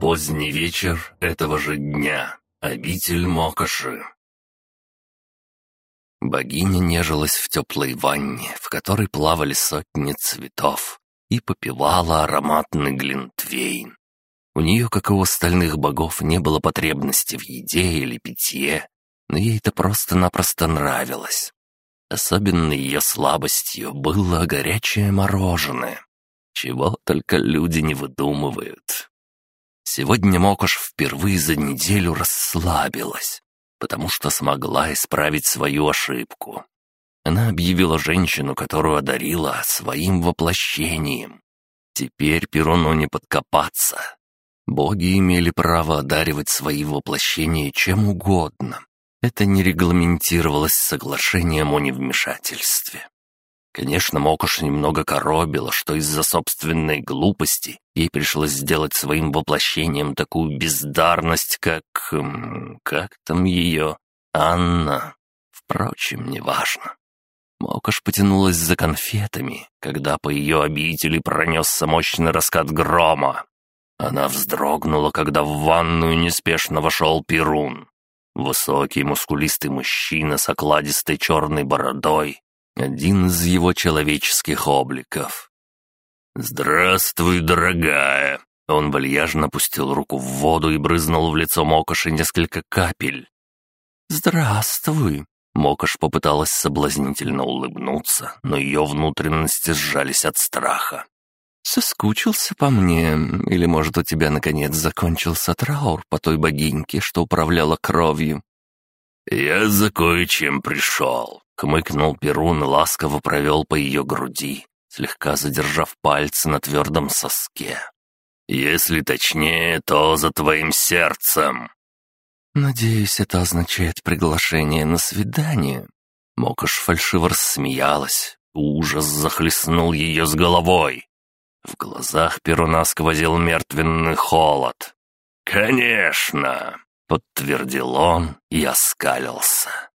Поздний вечер этого же дня. Обитель Мокоши. Богиня нежилась в теплой ванне, в которой плавали сотни цветов, и попивала ароматный глинтвейн. У нее, как и у остальных богов, не было потребности в еде или питье, но ей это просто-напросто нравилось. Особенно ее слабостью было горячее мороженое. Чего только люди не выдумывают. Сегодня Мокош впервые за неделю расслабилась, потому что смогла исправить свою ошибку. Она объявила женщину, которую одарила, своим воплощением. Теперь Перуну не подкопаться. Боги имели право одаривать свои воплощения чем угодно. Это не регламентировалось соглашением о невмешательстве. Конечно, Мокош немного коробило, что из-за собственной глупости ей пришлось сделать своим воплощением такую бездарность, как... как там ее? Анна. Впрочем, неважно. Мокош потянулась за конфетами, когда по ее обители пронесся мощный раскат грома. Она вздрогнула, когда в ванную неспешно вошел Перун. Высокий мускулистый мужчина с окладистой черной бородой один из его человеческих обликов. «Здравствуй, дорогая!» Он вальяжно опустил руку в воду и брызнул в лицо Мокоши несколько капель. «Здравствуй!» Мокош попыталась соблазнительно улыбнуться, но ее внутренности сжались от страха. «Соскучился по мне? Или, может, у тебя, наконец, закончился траур по той богиньке, что управляла кровью?» «Я за кое-чем пришел», Хмыкнул Перун и ласково провел по ее груди, слегка задержав пальцы на твердом соске. «Если точнее, то за твоим сердцем». «Надеюсь, это означает приглашение на свидание». Мокош фальшиво рассмеялась. Ужас захлестнул ее с головой. В глазах Перуна сквозил мертвенный холод. «Конечно!» — подтвердил он и оскалился.